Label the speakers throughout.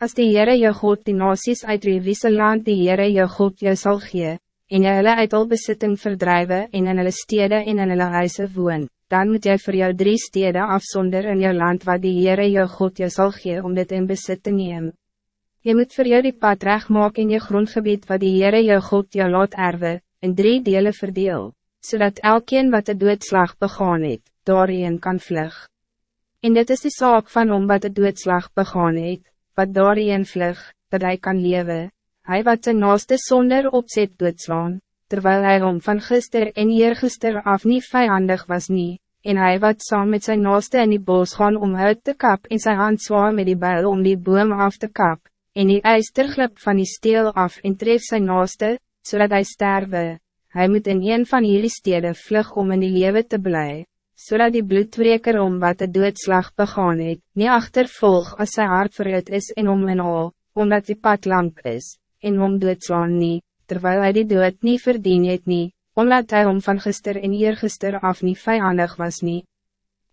Speaker 1: Als die Heere jou God die nasies uitroei wie se land die Heere jou God jou sal gee, en jy hulle uit al besitting verdrijven en in hulle stede en in hulle huise woon, dan moet jy voor jou drie stede afzonder in jou land wat die Heere jou God jou sal gee om dit in besit te neem. Je moet voor jou die pad recht maak in je grondgebied wat die Heere jou God jou laat erwe, in drie delen verdeel, zodat elkeen wat de doodslag begaan het, daarin kan vlug. En dit is de zaak van om wat de doodslag begaan het, wat daarin vlug, dat hij kan leven hij wat zijn naaste zonder opzet doodslaan, terwijl hij om van gister en eergister af niet vijandig was niet, en hij wat saam met zijn naaste in die bos gaan om uit te kap in zijn hand zwaar met die bijl om die boom af te kap, en die ijsterglip van die steel af en tref zijn naaste, zodat hij sterwe. Hij moet in een van jullie steden vlug om in die leven te blijven, zodat die bloedwreker om wat de doodslag begaan het, niet achtervolg als zijn hart vooruit is en om en al, omdat die pad lang is en hom doodslaan nie, terwijl hij die dood niet verdien het nie, omdat hij om van gister en eergister af niet vijandig was nie.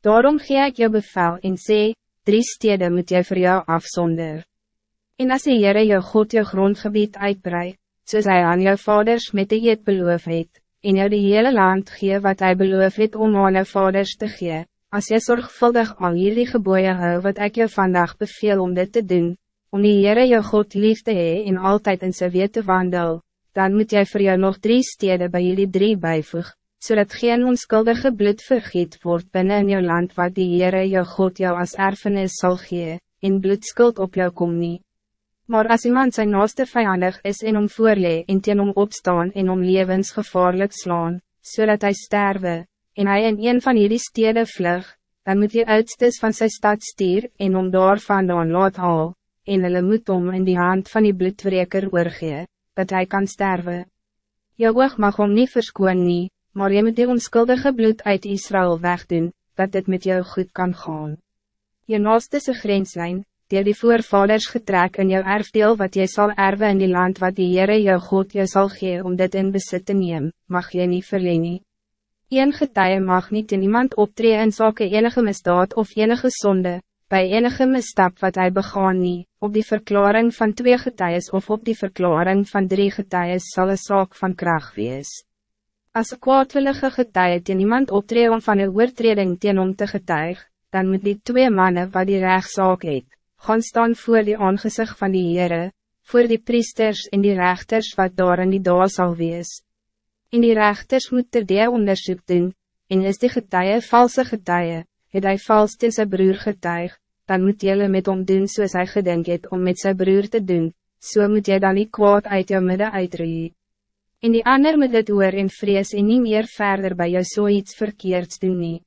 Speaker 1: Daarom gee ik jou bevel en sê, drie steden moet jy voor jou afzonder. En as die Heere jou God jou grondgebied uitbrei, soos hy aan jou vaders met die eet beloof het, en jou die hele land gee wat hij beloof het om aan jou vaders te gee, as jy zorgvuldig al hierdie geboeie hou wat ik jou vandaag beveel om dit te doen, om die Heere jou God lief te hee en altijd in sy weet te wandel, dan moet jy voor jou nog drie steden bij jullie drie bijvoeg, zodat geen onskuldige bloed vergiet wordt binnen in jou land wat die Heere jou God jou als erfenis zal gee, en bloedskuld op jou kom nie. Maar als iemand zijn naaste vijandig is en om voorlee en teen om opstaan en om levensgevaarlijk slaan, zodat hij sterwe, en hij in een van jullie steden vlug, dan moet je uitstis van zijn stad stier en om daar vandaan laat haal, en hulle moet om in die hand van die bloedwreker oorgee, dat hij kan sterven. Jou oog mag om niet verskoon nie, maar je moet die onskuldige bloed uit Israël wegdoen, dat dit met jou goed kan gaan. Je naaste se grenslijn, die die voorvaders getrek in jou erfdeel wat jy zal erven in die land wat die Heere jou God jou zal gee om dit in besit te neem, mag jy niet verleen nie. Een getuie mag niet in iemand optree in zulke enige misdaad of enige zonde, bij enige misstap wat hij begaan nie, op die verklaring van twee getuies of op die verklaring van drie getuies zal een zaak van kracht wees. Als een kwaadwillige getuie teen iemand optree om van een oortreding teen om te getuig, dan moet die twee mannen wat die rechtszaak het, gaan staan voor die aangezicht van die Heere, voor die priesters en die rechters wat daar in die dag zal wees. In die rechters moet er die onderzoek doen, en is die getuie valse getuie, het hy vals teen sy broer getuig, dan moet jylle met hom doen soos hy gedink het om met sy broer te doen, so moet jy dan nie kwaad uit jou midden uitroeie. En die ander moet dit oor en vrees en nie meer verder bij jou so iets verkeerds doen nie.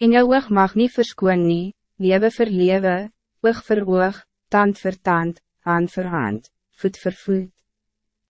Speaker 1: En jou oog mag niet verskoon nie, lewe vir lewe, oog vir oog, tand vir tand, hand vir hand, voet vir voet.